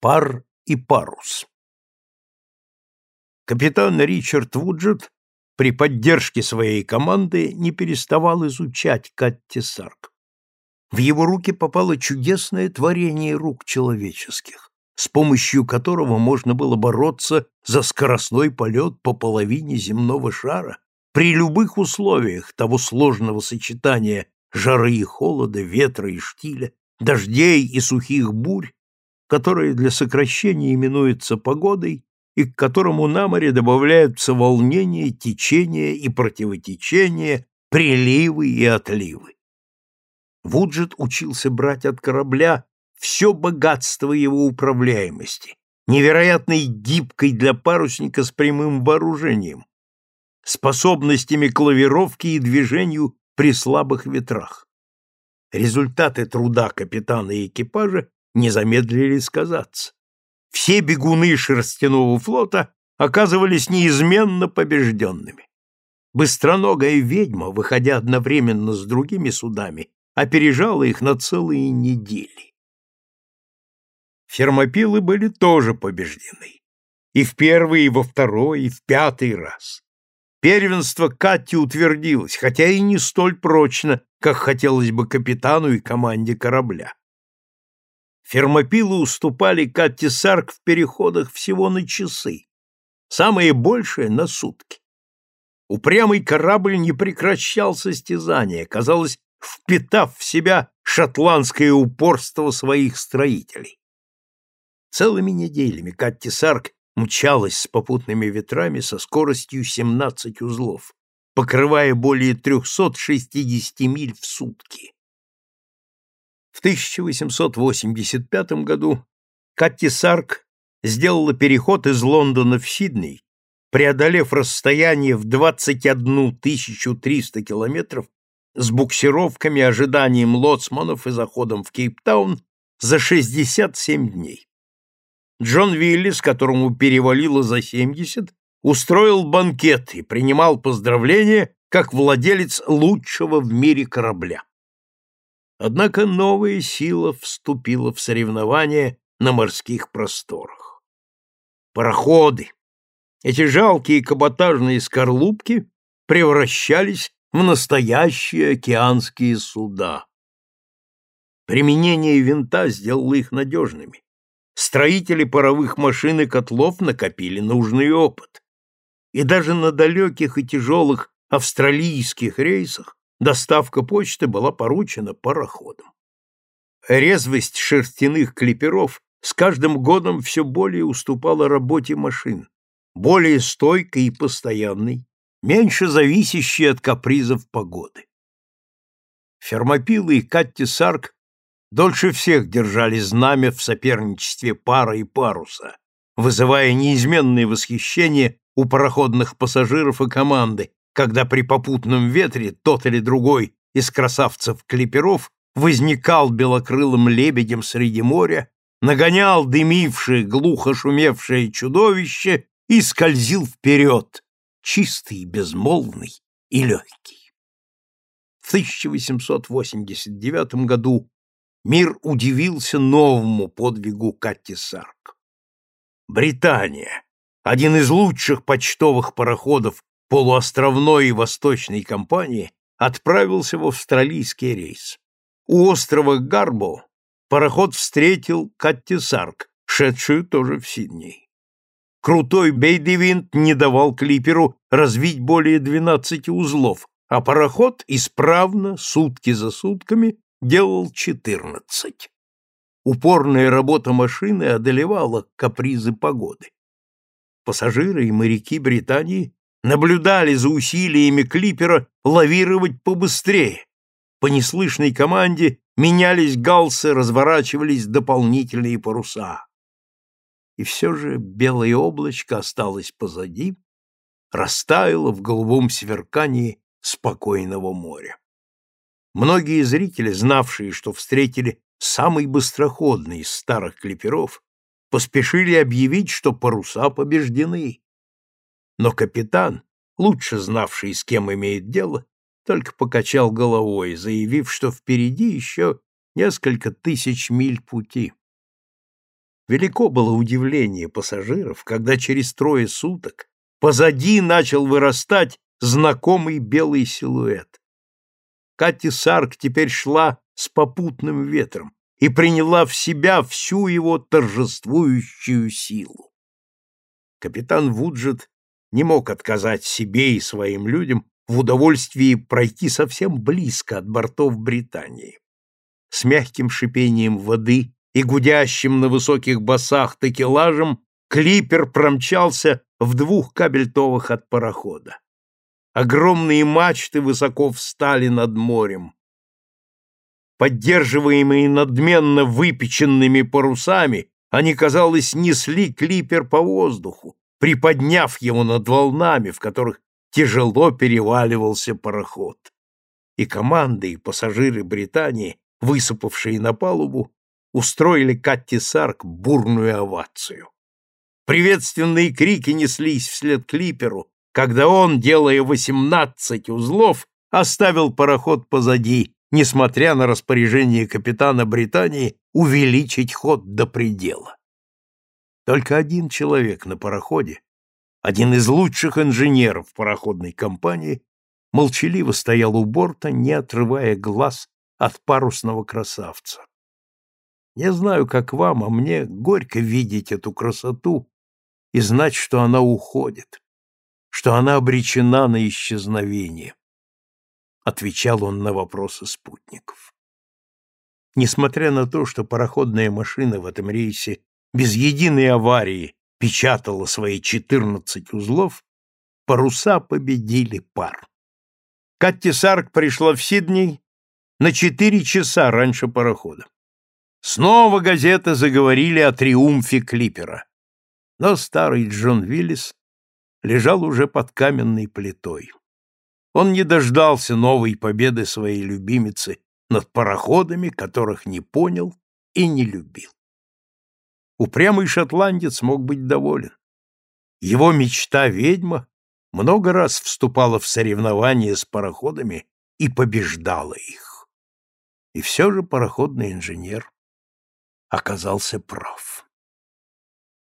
Пар и парус. Капитан Ричард Вуджет при поддержке своей команды не переставал изучать Катти Сарк. В его руки попало чудесное творение рук человеческих, с помощью которого можно было бороться за скоростной полет по половине земного шара при любых условиях того сложного сочетания жары и холода, ветра и штиля, дождей и сухих бурь, которое для сокращения именуется погодой и к которому на море добавляются волнения, течения и противотечения, приливы и отливы. Вуджет учился брать от корабля все богатство его управляемости, невероятной гибкой для парусника с прямым вооружением, способностями к лавировке и движению при слабых ветрах. Результаты труда капитана и экипажа не замедлили сказаться. Все бегуны шерстяного флота оказывались неизменно побежденными. Быстроногая ведьма, выходя одновременно с другими судами, опережала их на целые недели. Фермопилы были тоже побеждены. И в первый, и во второй, и в пятый раз. Первенство Катти утвердилось, хотя и не столь прочно, как хотелось бы капитану и команде корабля. Фермопилы уступали Катти Сарк в переходах всего на часы, самое большее — на сутки. Упрямый корабль не прекращал состязания, казалось, впитав в себя шотландское упорство своих строителей. Целыми неделями Катти Сарк мчалась с попутными ветрами со скоростью 17 узлов, покрывая более 360 миль в сутки. В 1885 году Катти Сарк сделала переход из Лондона в Сидней, преодолев расстояние в 21 300 километров с буксировками, ожиданием лоцманов и заходом в Кейптаун за 67 дней. Джон Виллис, которому перевалило за 70, устроил банкет и принимал поздравления как владелец лучшего в мире корабля. Однако новая сила вступила в соревнования на морских просторах. Пароходы, эти жалкие каботажные скорлупки превращались в настоящие океанские суда. Применение винта сделало их надежными. Строители паровых машин и котлов накопили нужный опыт. И даже на далеких и тяжелых австралийских рейсах доставка почты была поручена пароходам. Резвость шерстяных клиперов с каждым годом все более уступала работе машин, более стойкой и постоянной, меньше зависящей от капризов погоды. Фермопилы и Катти Сарк дольше всех держали знамя в соперничестве пара и паруса, вызывая неизменное восхищение у пароходных пассажиров и команды, когда при попутном ветре тот или другой из красавцев-клиперов возникал белокрылым лебедем среди моря, нагонял дымившее, глухо шумевшее чудовище и скользил вперед, чистый, безмолвный и легкий. В 1889 году мир удивился новому подвигу Катти Сарк. Британия, один из лучших почтовых пароходов полуостровной и восточной компании отправился в австралийский рейс. У острова Гарбо пароход встретил Катти Сарк, шедшую тоже в Сидней. Крутой Бейдевинт не давал клиперу развить более 12 узлов, а пароход исправно, сутки за сутками, делал 14. Упорная работа машины одолевала капризы погоды. Пассажиры и моряки Британии наблюдали за усилиями клипера лавировать побыстрее. По неслышной команде менялись галсы, разворачивались дополнительные паруса. И все же белое облачко осталось позади, растаяло в голубом сверкании спокойного моря. Многие зрители, знавшие, что встретили самый быстроходный из старых клиперов, поспешили объявить, что паруса побеждены. Но капитан, лучше знавший, с кем имеет дело, только покачал головой, заявив, что впереди еще несколько тысяч миль пути. Велико было удивление пассажиров, когда через трое суток позади начал вырастать знакомый белый силуэт. Катя Сарк теперь шла с попутным ветром и приняла в себя всю его торжествующую силу. Капитан Вуджет не мог отказать себе и своим людям в удовольствии пройти совсем близко от бортов Британии. С мягким шипением воды и гудящим на высоких басах такелажем клипер промчался в двух кабельтовых от парохода. Огромные мачты высоко встали над морем. Поддерживаемые надменно выпеченными парусами, они, казалось, несли клипер по воздуху, приподняв его над волнами, в которых тяжело переваливался пароход. И команды, и пассажиры Британии, высыпавшие на палубу, устроили Катти Сарк бурную овацию. Приветственные крики неслись вслед клиперу, когда он, делая восемнадцать узлов, оставил пароход позади, несмотря на распоряжение капитана Британии увеличить ход до предела. Только один человек на пароходе, один из лучших инженеров пароходной компании, молчаливо стоял у борта, не отрывая глаз от парусного красавца. Не знаю, как вам, а мне горько видеть эту красоту и знать, что она уходит, что она обречена на исчезновение, отвечал он на вопросы спутников. Несмотря на то, что пароходная машина в этом рейсе без единой аварии печатала свои 14 узлов, паруса победили пар. Катти Сарк пришла в Сидней на четыре часа раньше парохода. Снова газеты заговорили о триумфе клипера. Но старый Джон Виллис лежал уже под каменной плитой. Он не дождался новой победы своей любимицы над пароходами, которых не понял и не любил. Упрямый шотландец мог быть доволен. Его мечта-ведьма много раз вступала в соревнования с пароходами и побеждала их. И все же пароходный инженер оказался прав.